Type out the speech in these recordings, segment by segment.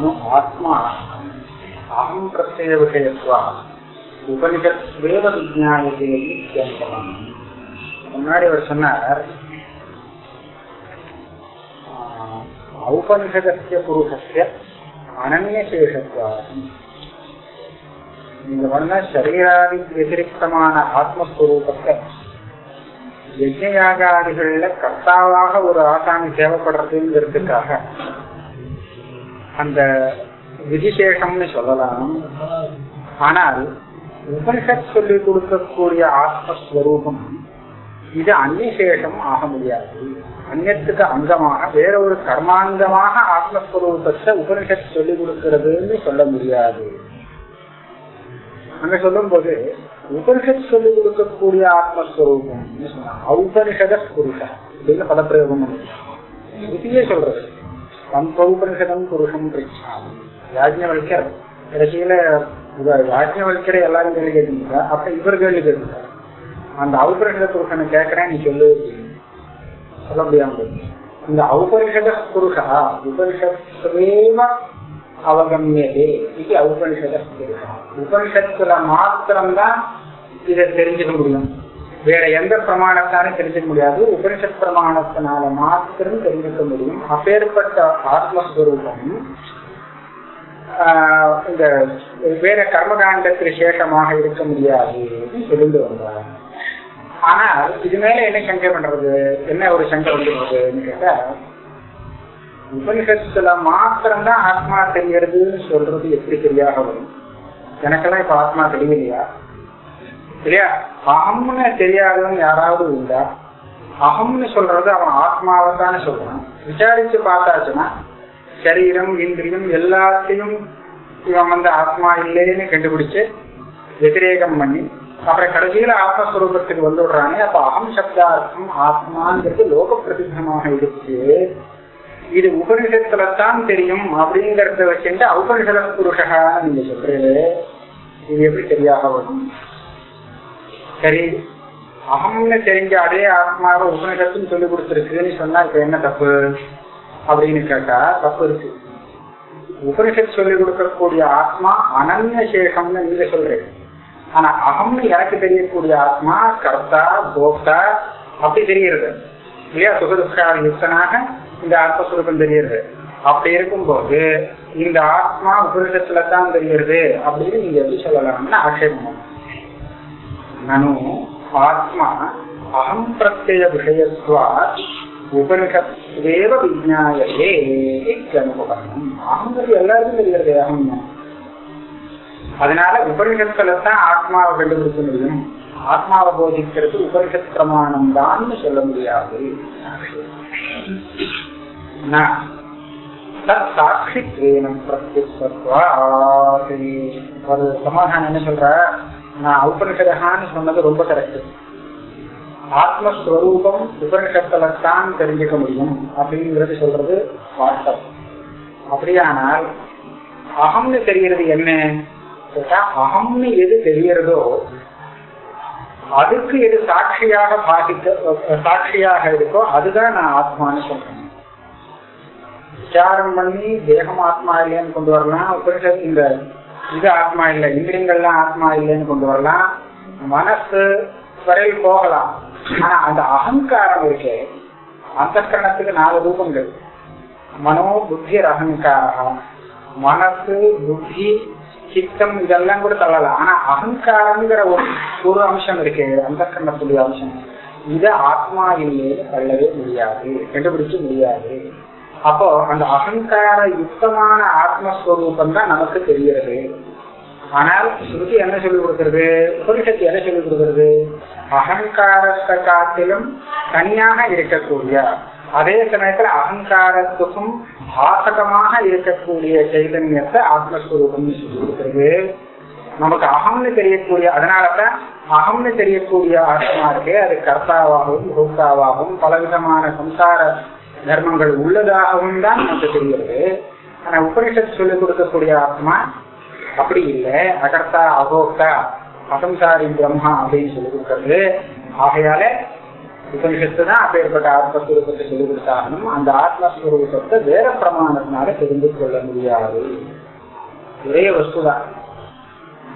நனு ஆத்மா அகம் பிரத்யய விஷயத்வா உபனிஷத் வேத விஜாயதே முன்னாடி அவர் சொன்னார் ஆஹ், ஔபனிஷதஸ்ய புருஷஸ்ய அனன்யசேஷத்வாதி நீங்க பண்ண சரீராதி வதிரிக்தமான ஆத்மஸ்வரூபத்தை யஜ்யாகாதிகள்ல கர்த்தாவாக ஒரு ஆசாமி தேவைப்படுறதுங்கிறதுக்காக அந்த விதிசேஷம்னு சொல்லலாம். ஆனால் உபனிஷத் சொல்லி கொடுக்கக்கூடிய ஆத்மஸ்வரூபம் இது அந்நிசேஷம் ஆக முடியாது. அந்நத்துக்கு அங்கமாக வேற ஒரு கர்மாங்கமாக ஆத்மஸ்வரூபத்தை உபனிஷத் சொல்லி கொடுக்கிறதுன்னு சொல்ல முடியாது. அங்க சொல்லும் போது உபனிஷத் சொல்லி கொடுக்கக்கூடிய ஆத்மஸ்வரூபம் ஔபனிஷத புருஷ அப்படின்னு பதப்பிரயோகம்? ஸ்ருதியே சொல்றது. பம்பௌபனிஷதம் புருஷம் பிரிச்சாமி யாஜ்ஞவல்யர் கடைசியில யாஜ்ஞவல்யர் எல்லாரும் கேள்வி கேட்டுருக்கா அப்ப இவர் கேள்வி கேட்டுருக்காரு அந்த அவுபரிஷத புருஷனை கேட்கிறேன் நீ சொல்லு சொல்ல முடியாம இந்த ஔபனிஷத புருஷா உபனிஷத்வேவ அவகமியதே இது ஔபனிஷத புருஷா உபனிஷத்துல மாத்திரம்தான் இதை தெரிஞ்சுக்க முடியும். வேற எந்த பிரமாணத்தாலும் தெரிஞ்சுக்க முடியாது. உபனிஷத் பிரமாணத்தினால மாத்திரம் தெரிஞ்சுக்க முடியும். அப்பேற்பட்ட ஆத்மஸ்வரூபம் ஆஹ் இந்த வேற கர்மகாண்டத்திற்கு சேஷமாக இருக்க முடியாது தெரிந்து வந்தார் ஆனால் இது மேல என்ன சங்கை பண்றது? என்ன ஒரு சங்கை வந்துடுறதுன்னு கேட்டா உபனிஷத்துல மாத்திரம்தான் ஆத்மா தெரியறதுன்னு சொல்றது எப்படி சரியாக வரும்? எனக்கெல்லாம் இப்ப ஆத்மா தெரியலையா இல்லையா? அகம்னு தெரியாதவன் யாராவது உண்டா? அகம்னு சொல்றது அவன் ஆத்மாவை தானே சொல்றான். விசாரிச்சு பார்த்தாச்சுன்னா சரீரம் இந்திரியம் எல்லாத்தையும் இவன் வந்து ஆத்மா இல்லைன்னு கண்டுபிடிச்சு வெதிரேகம் பண்ணி அப்புறம் கடைசியில ஆத்மஸ்வரூபத்துக்கு வந்து அப்ப அகம் சப்தார்த்தம் ஆத்மாங்கிறது லோக பிரதிபமாக இருக்கு. இது உபனிஷத்துல தான் தெரியும். அப்படிங்கறத வச்சுட்டு உபனிஷத புருஷகான்னு நீங்க சொல்றது இது எப்படி சரியாக வரும்? சரி அகம்னு தெரிஞ்ச அதே ஆத்மாவை உபனிஷத்துன்னு சொல்லி கொடுத்துருக்குன்னு சொன்னா இப்ப என்ன தப்பு? அப்படின்னு கேட்டா தப்பு இருக்கு. உபனிஷத் சொல்லி கொடுக்கக்கூடிய ஆத்மா அனன்ய சேஷம்னு நீங்க சொல்றீங்க. ஆனா அகம்னு எனக்கு தெரியக்கூடிய ஆத்மா கர்த்தா போக்தா அப்படி தெரிகிறது. இல்லையா? சுகதுஷ்கார யுக்தனாக இந்த ஆத்மஸ்வரூபம் தெரியுது அப்படி இருக்கும்போது இந்த ஆத்மா உபனிஷத்துல தான் தெரிகிறது அப்படின்னு நீங்க எப்படி சொல்லலாம்னு ஆட்சேபம் நனு ஆத்மா அகம் பிரத்யய விஷயத்வா உபனிஷத்வேவ விஜாயதே அனுபவம் அகங்கிறது எல்லாருக்கும் தெரிகிறது அகம் அதனால உபனிஷத்துல தான் ஆத்மாவை கண்டுபிடிக்க முடியும் ஆத்மாவை போதிக்கிறது உபனிஷத் பிரமாணம் தான் சொல்ல முடியாது சாட்சித்வேனம் பிரத்யுத்வத்வாதி ஒரு சமாதானம் என்ன சொல்ற நான் உபனிஷதகான்னு சொன்னது ரொம்ப கரெக்ட் ஆத்மஸ்வரூபம் உபனிஷத்துல தான் தெரிஞ்சுக்க முடியும் அப்படிங்கிறது சொல்றது வாஸ்தவம். அப்படியானால் அகம்னு தெரியறது என்ன? அகம்னு எது தெரியறதோ அதுக்கு எது சாட்சியாக பாதிக்க சாட்சியாக இருக்கோ அதுதான் நான் ஆத்மான்னு சொல்றேன். விசாரம் பண்ணி தேகம் ஆத்மா இல்லையான்னு கொண்டு வரலாம் உபனிஷத் இந்த இது ஆத்மா இல்லை. இந்திரியங்கள்லாம் ஆத்மா இல்லைன்னு கொண்டு வரலாம். மனசு வரையில் போகலாம். ஆனா அந்த அகங்காரம் இருக்கே அந்த கரணத்துக்கு நாலு ரூபங்கள். மனோ புத்தி அகங்காரம். மனசு புத்தி சித்தம் இதெல்லாம் கூட தள்ளலாம். ஆனா அகங்காரங்கிற ஒரு ஒரு அம்சம் இருக்கு அந்த கரணத்துடைய அம்சம். இத ஆத்மா இல்லையே தள்ளவே முடியாது. கண்டுபிடிக்க முடியாது. அப்போ அந்த அகங்கார யுக்தமான ஆத்மஸ்வரூபம் தான் நமக்கு தெரிகிறது. ஆனால் ஸ்ருதி என்ன சொல்லிக் கொடுக்கிறது? புருஷத்து என்ன சொல்லிக் கொடுக்கிறது? அகங்காரத்தை காட்டிலும் தனியாக இருக்கக்கூடிய அதே சமயத்துல அகங்காரத்துக்கும் ஆசகமாக இருக்கக்கூடிய சைதன்யத்தை ஆத்மஸ்வரூபம் சொல்லி கொடுக்கிறது. நமக்கு அகம்னு தெரியக்கூடிய அதனாலதான் அகம்னு தெரியக்கூடிய ஆத்மா இருக்கு அது கர்த்தாவாகவும் ரூக்காவாகவும் பலவிதமான சம்சார தர்மங்கள் உள்ளதாகவும் தான் நமக்கு தெரிகிறது. ஆனா உபனிஷத்து சொல்லிக் கொடுக்கக்கூடிய ஆத்மா அப்படி இல்லை. அகர்த்தா அகோக்தா அசம்சாரி பிரம்மா அப்படின்னு சொல்லி கொடுக்கறது. ஆகையால உபனிஷத்து தான் அப்பேற்பட்ட ஆத்மஸ்வரூபத்தை சொல்லிக் கொடுத்தாகணும் அந்த ஆத்மஸ்வரூபத்தை வேற பிரமாணத்தினால தெரிந்து கொள்ள முடியாது. ஒரே வஸ்துதான்.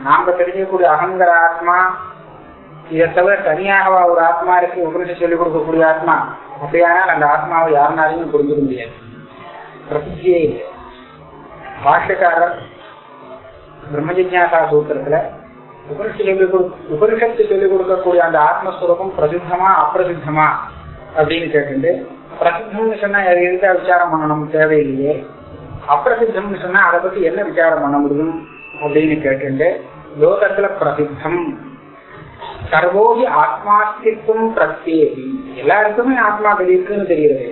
நாம தெரிஞ்சக்கூடிய அகங்கிற ஆத்மா இதை தவிர தனியாகவா ஒரு ஆத்மா இருக்கு? உபனிஷம் சொல்லிக் கொடுக்கக்கூடிய ஆத்மா. அப்படியானால் அந்த ஆத்மாவை யாருனாலையும் புரிஞ்சுக்க முடியாது. பிரசித்தியே இல்லை. பாஷ்யக்காரர் பிரம்மஜிஜாசா சூத்திரத்துல உபரிஷத்து சொல்லிக் கொடு உபனிஷத்து சொல்லிக் கொடுக்கக்கூடிய அந்த ஆத்மஸ்வரூபம் பிரசித்தமா அப்பிரசித்தமா அப்படின்னு கேட்டுட்டு பிரசித்தம்னு சொன்னா அது எதுக்கா விசாரம் பண்ணணும்? தேவையில்லையே. அப்பிரசித்தம்னு சொன்னா அதை பத்தி என்ன விசாரம் பண்ண முடியும்? அப்படின்னு கேட்டுட்டு லோகத்துல பிரசித்தம். சர்வோகி ஆத்மாஸ்தித்வம் பிரத்யேகி. எல்லாருக்குமே ஆத்மா இருக்குன்னு தெரியுது.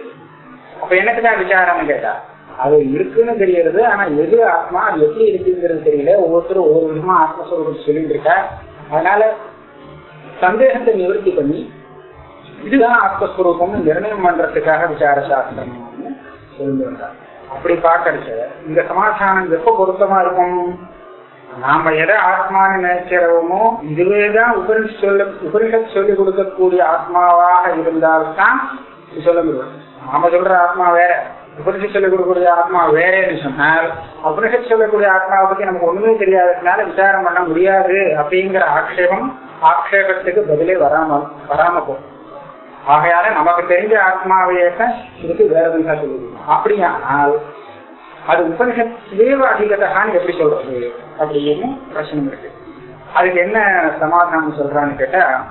அப்ப என்னத்துக்கா விசாரம்னு கேட்டா அது இருக்குன்னு தெரியறது ஆனா எது ஆத்மா அது எப்படி இருக்குங்கிறது தெரியல. ஒவ்வொருத்தரும் ஒவ்வொரு விதமா ஆத்மஸ்வரூபம் சொல்லிட்டு இருக்கா. அதனால சந்தேகத்தை நிவர்த்தி பண்ணி இதுதான் ஆத்மஸ்வரூபம் நிர்ணயம் பண்றதுக்காக விசார சாஸ்திரம் சொல்லி வந்தார் அப்படி பாக்கறது இந்த சமாதானம் எப்ப பொருத்தமா இருக்கும்? நாம எதை ஆத்மான்னு நினைக்கிறோமோ இதுவேதான் உபனிஷத் சொல்ல உபனிஷத் சொல்லிக் கொடுக்கக்கூடிய ஆத்மாவாக இருந்தால்தான் சொல்ல முடியும். நாம சொல்ற ஆத்மா வேற. உபனிஷத் சொல்லிக் கொடுக்கக்கூடிய ஆத்மா வேறேன்னு சொன்னால் உபனிஷத் சொல்லக்கூடிய ஆத்மாவை பத்தி நமக்கு ஒண்ணுமே தெரியாததுனால விசாரம் பண்ண முடியாது அப்படிங்கிற ஆக்ஷேபம் ஆக்ஷேபத்துக்கு பதிலே வராம வராம போகும். ஆகையால நமக்கு தெரிஞ்ச ஆத்மாவையே இதுக்கு வேற விதா கொடுக்கணும் அப்படியானால் அது உபனிஷத் தேவ அதிகதான்னு எப்படி சொல்றது? அப்படின்னு பிரச்சனை இருக்கு. அதுக்கு என்ன சமாதானம் சொல்றான்னு கேட்டா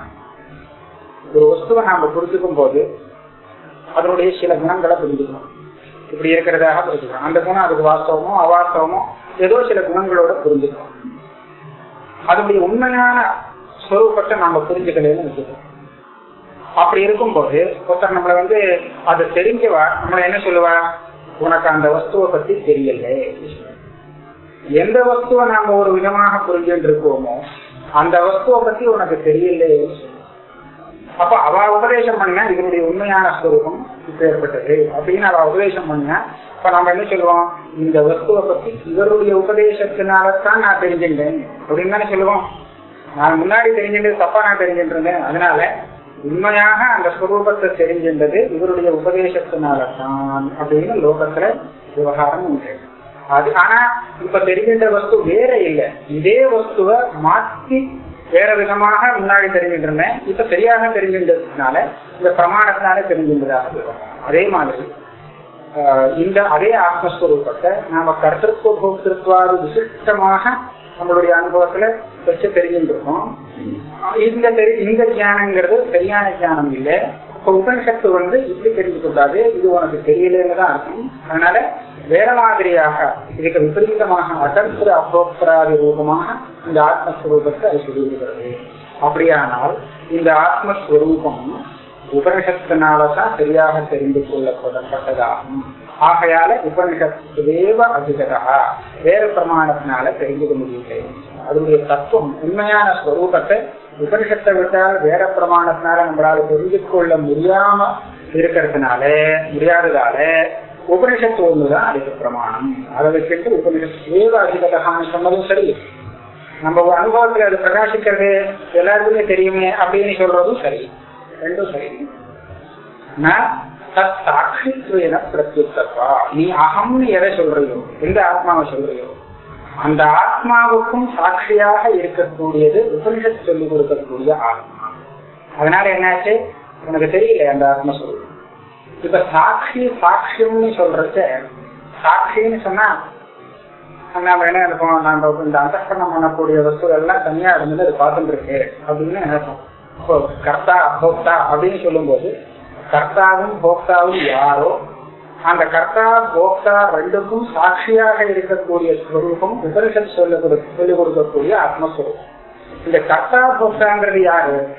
ஒரு வஸ்துவை நாம புரிஞ்சுக்கும் போது அதனுடைய சில குணங்களை புரிஞ்சுக்கணும். இப்படி இருக்கிறதாக புரிஞ்சுக்கணும். அந்த குணம் அதுக்கு வாஸ்தவமோ அவாஸ்தவமோ ஏதோ சில குணங்களோட புரிஞ்சுக்கணும். அதனுடைய உண்மையான ஸ்வரூபத்தை நாம புரிஞ்சுக்கலன்னு வச்சுக்கோம் அப்படி இருக்கும்போது ஒருத்தர் நம்மளை வந்து அதை தெரிஞ்சவா நம்மளை என்ன சொல்லுவா? உனக்கு அந்த வஸ்துவை பத்தி தெரியல. எந்த வஸ்துவை நாம ஒரு விதமாக புரிஞ்சுட்டு இருக்கோமோ அந்த வஸ்துவை பத்தி உனக்கு தெரியல. அப்ப அவ உபதேசம் பண்ண இதனுடைய உண்மையான ஸ்வரூபம் ஏற்பட்டது அப்படின்னு அவ உபதேசம் பண்ண இப்ப நம்ம என்ன சொல்லுவோம்? இந்த வஸ்துவை பத்தி இவருடைய உபதேசத்தினாலதான் நான் தெரிஞ்சுட்டேன் அப்படின்னு தானே சொல்லுவோம். நான் முன்னாடி தெரிஞ்சுட்டு தப்பா நான் தெரிஞ்சுட்டு இருந்தேன் அதனால உண்மையாக அந்த ஸ்வரூபத்தை தெரிஞ்சின்றது இவருடைய உபதேசத்தினாலதான் அப்படின்னு லோகத்துல விவகாரம் உண்டு. அது ஆனா இப்ப தெரிகின்ற வஸ்து வேற இல்லை. இதே வஸ்துவ மாற்றி வேற விதமாக முன்னாடி தெரிஞ்சின்றேன். இப்ப சரியாக தெரிஞ்சின்றதுனால இந்த பிரமாணத்தினால தெரிஞ்சின்றதாக அதே மாதிரி இந்த அதே ஆத்மஸ்வரூபத்தை நாம கர்த்தத்துவ போக்திருத்வாது விசிஷ்டமாக நம்மளுடைய அனுபவத்துல வச்சு தெரிஞ்சுருக்கோம் இந்த தெரி இந்த ஞானங்கிறது சரியான ஞானம் இல்லை. இப்போ உபனிஷத்து வந்து இப்படி தெரிஞ்சு இது உனக்கு தெரியலன்னு தான் அர்த்தம். அதனால வேற மாதிரியாக இதுக்கு விபரீதமாக அகர்த்திர அபோக்தராதி ரூபமாக இந்த ஆத்மஸ்வரூபத்தை அது சொல்லுகிறது அப்படியானால் இந்த ஆத்மஸ்வரூபம் உபனிஷத்தினாலதான் சரியாக தெரிந்து கொள்ளப்படப்பட்டதாகும் ஆகையால உபனிஷத்துவேவ அதிகதா வேற பிரமாணத்தினால தெரிஞ்சுக்க முடியலை அதனுடைய தத்துவம் உண்மையான ஸ்வரூபத்தை உபனிஷத்தை விட்டால் வேற பிரமாணத்தினால நம்மளால தெரிஞ்சு கொள்ள முடியாம இருக்கிறதுனால முடியாததால உபனிஷத்து ஒண்ணுதான் அதுக்கு பிரமாணம். அதை வச்சுட்டு உபனிஷத்து தேவ அதிகதான்னு சொன்னதும் சரி. நம்ம அனுபவத்துல அது பிரகாசிக்கிறது எல்லாருக்குமே தெரியுமே அப்படின்னு சொல்றதும் சரி. ரெண்டும் சரி. சாட்சித்துவன பிரத்யுத்தப்பா நீ அகம்னு எதை சொல்றியோ எந்த ஆத்மாவை சொல்றியோ அந்த ஆத்மாவுக்கும் சாட்சியாக இருக்கக்கூடியது உபனிஷத் சொல்லிக் கொடுக்கக்கூடிய ஆத்மா. அதனால என்னாச்சு? உனக்கு தெரியல அந்த ஆத்மா சொல்லுது இப்ப சாட்சி சாட்சியம்னு சொல்றச்ச சாட்சின்னு சொன்னா நம்ம என்ன இருப்போம் நாம இந்த அந்தஸ்கரணம் பண்ணக்கூடிய வஸ்து எல்லாம் தனியா இருந்தது அது பார்த்துட்டு இருக்கு அப்படின்னு நினைப்போம். இப்போ கர்த்தா போக்தா அப்படின்னு சொல்லும் போது கர்த்தாவும் போக்தாவும் யாரோ அந்த கர்த்தா போக்தா ரெண்டுக்கும் சாட்சியாக இருக்கக்கூடிய ஸ்வரூபம் உபனிஷத் சொல்ல சொல்லிக் கொடுக்கக்கூடிய ஆத்மஸ்வரூபம். இந்த கர்த்தா போக்தாங்கிறது யாரு?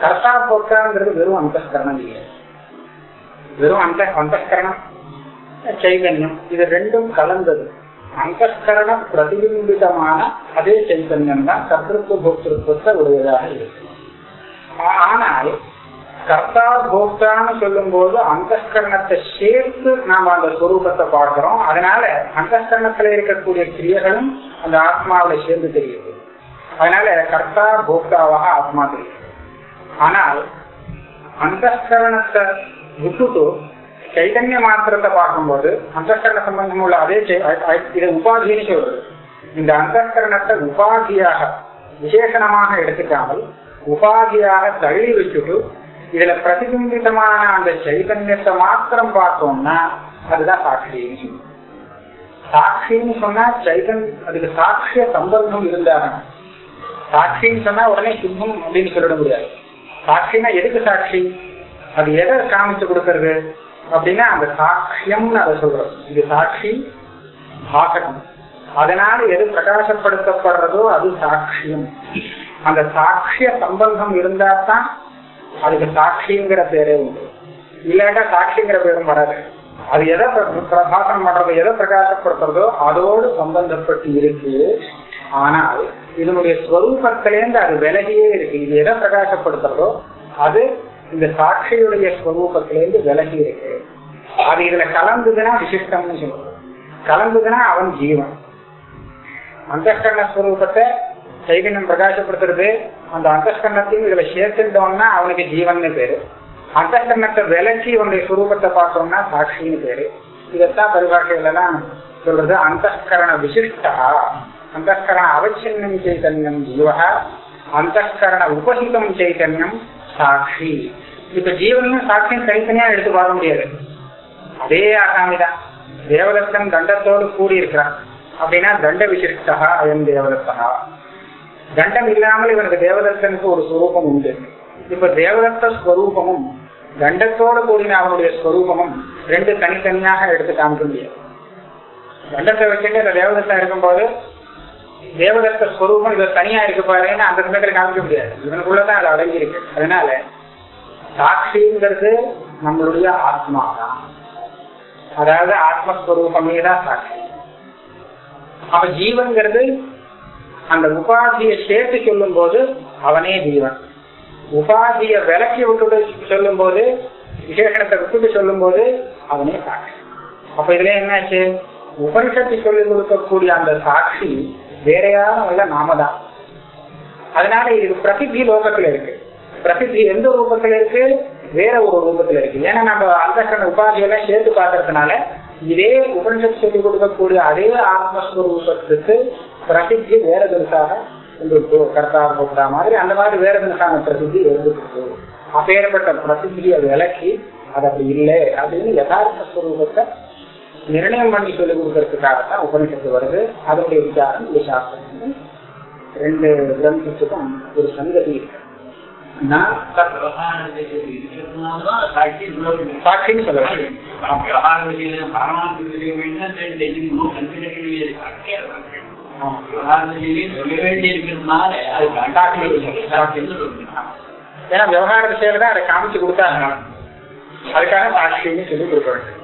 கர்த்தா போக்தாங்கிறது வெறும் அந்தஸ்கரணம் இல்லை வெறும் அந்த அந்தஸ்கரணம். சைதன்யம். இது ரெண்டும் கலந்தது. அந்தஸ்கரண பிரதிபிம்பிதமான அதே சைதன்யம் தான் கர்த்தத்துவ போக்திருத்துவத்தை உடையதாக இருக்கு. ஆனால் கர்த்தா போக்தான்னு சொல்லும் போது அந்தஸ்கரணத்தை சேர்த்து நாம அந்த ஸ்வரூபத்தை பார்க்கிறோம். அதனால அந்தஸ்கரணத்துல இருக்கக்கூடிய கிரியைகளும் அந்த ஆத்மாவில சேர்ந்து தெரியுது. அதனால கர்த்தா போக்தாவாக ஆத்மா தெரியுது. ஆனால் அந்தஸ்கரணத்தை விட்டுட்டு சைதன்ய மாத்திரத்தை பார்க்கும்போது அந்தஸ்கரண சம்பந்தம் உள்ள அதே இதை உபாதின்னு சொல்றது. இந்த அந்தஸ்கரணத்தை உபாதியாக விசேஷணமாக எடுத்துக்காமல் உபாதியாக தள்ளி வச்சுட்டு இதுல பிரதிபிம்பிதமான அந்த சைதன்யத்தை மாத்திரம் பார்த்தோம்னா அதுதான் சாட்சின்னு சொல்லுவோம் சாட்சின்னு சொன்னா சைதன் அதுக்கு சாட்சிய சம்பந்தம் இருந்தாகணும் சாட்சின்னு சொன்னா உடனே சிம்மம் அப்படின்னு சொல்லிட முடியாது சாட்சினா எதுக்கு சாட்சி? அது எதை காமிச்சு கொடுக்கறது? அப்படின்னா அந்த சாட்சியம்னு அதை சொல்றோம். இது சாட்சி பாசகம் அதனால எது பிரகாசப்படுத்தப்படுறதோ அது சாட்சியம். அந்த சாட்சிய சம்பந்தம் இருந்தா தான் அதுக்கு சாட்சிங்கிற பேரே உண்டு. இல்லாட்டா சாட்சிங்கிற பேரும் வராது. அது எதை பிரகாசனம் பண்றதோ எதை பிரகாசப்படுத்துறதோ அதோடு சம்பந்தப்பட்டு இருக்கு. ஆனால் இதனுடைய ஸ்வரூபத்திலேருந்து அது விலகியே இருக்கு. இது எதை பிரகாசப்படுத்துறதோ அது இந்த சாட்சியுடைய ஸ்வரூபத்திலேருந்து விலகி இருக்கு. அது இதுல கலந்துதுன்னா விசிஷ்டம்னு சொல்லுவோம். கலந்துதுன்னா அவன் ஜீவன். அந்த ஸ்வரூபத்தை சைதன்யம் பிரகாசப்படுத்துறது அந்த அந்தஸ்கரணத்தையும் இதுல சேர்த்துட்டோம்னா அவனுக்கு ஜீவன்னு பேரு. அந்தஸ்கரணத்தை விளச்சி உன்னுடைய சுரூபத்தை பார்த்தோம்னா சாட்சின்னு பேரு. இதைத்தான் பரிபாஷையில எல்லாம் சொல்றது அந்தஸ்கரண விசிஷ்டா அந்தஸ்கரண அவச்சின்னம் சைதன்யம் ஜீவா அந்தஸ்கரண உபகிதம் சைதன்யம் சாட்சி. இப்ப ஜீவனையும் சாட்சியும் தனித்தனியா எடுத்து பார்க்க முடியாது. அதே ஆகாமிதான் தேவதத்தன் தண்டத்தோடு கூடி இருக்கிறான் அப்படின்னா தண்ட விசிஷ்டா அயம் தேவதத்தா. கண்டம் இல்லாமல் இவனுக்கு தேவதத்தனுக்கு ஒரு ஸ்வரூபம் உண்டு இப்ப தேவதத்த ஸ்வரூபமும் கண்டத்தோடு கூடின அவனுடைய ஸ்வரூபமும் ரெண்டு தனித்தனியாக எடுத்து காமிக்க முடியாது. கண்டத்தை வச்சுட்டு இந்த தேவதத்தன் இருக்கும்போது தேவதத்த ஸ்வரூபம் இவர் தனியா இருக்கு பாருன்னு அந்த சமயத்துல காமிக்க முடியாது. இவனுக்குள்ளதான் அது அடங்கி இருக்கு அதனால சாட்சிங்கிறது நம்மளுடைய ஆத்மா தான் அதாவது ஆத்மஸ்வரூபமே தான் சாட்சி. அப்ப ஜீவன்கிறது அந்த உபாதியை சேர்த்து சொல்லும் போது அவனே ஜீவன். உபாதிய விளக்கி விட்டுட்டு சொல்லும் போது விசேஷணத்தை விட்டுட்டு சொல்லும் போது அவனே சாட்சி. அப்ப இதுல என்னாச்சு? உபனிஷத்து சொல்லிக் கொடுக்கக்கூடிய அந்த சாட்சி வேற யாரும் இல்ல நாம தான். அதனால இது பிரசித்தி லோகத்துல இருக்கு. பிரசித்தி எந்த ரூபத்துல இருக்கு? வேற ஒரு ரூபத்துல இருக்கு. ஏன்னா நம்ம அந்த உபாதியெல்லாம் சேர்த்து பாக்குறதுனால இதே உபனிஷத்து சொல்லிக் கொடுக்கக்கூடிய அதே ஆத்மஸ்வரூபத்துக்கு பிரசித்தி வேற தினசாக இருந்துட்டு கர்த்தா போட்டா மாதிரி அந்த மாதிரி வேற தினசான பிரசித்தி இருந்துட்டு அப்பேற்பட்ட பிரசித்தியை விளக்கி அது அப்படி இல்லை அப்படின்னு யதார்த்த ஸ்வரூபத்தை நிர்ணயம் பண்ணி சொல்லிக் கொடுக்கறதுக்காகத்தான் உபனிஷத்து வருது. அதனுடைய விசாரம் இந்த சாஸ்திரம் ரெண்டு கிரந்தத்துக்கும் ஒரு சங்கதி இருக்கு. சாட்சின்னு சொல்லுவேன் ஏன்னா விவகார விஷயம் தான் அதை காமிச்சு கொடுத்தாங்க. அதுக்காக சாட்சின்னு சொல்லி கொடுக்க வேண்டும்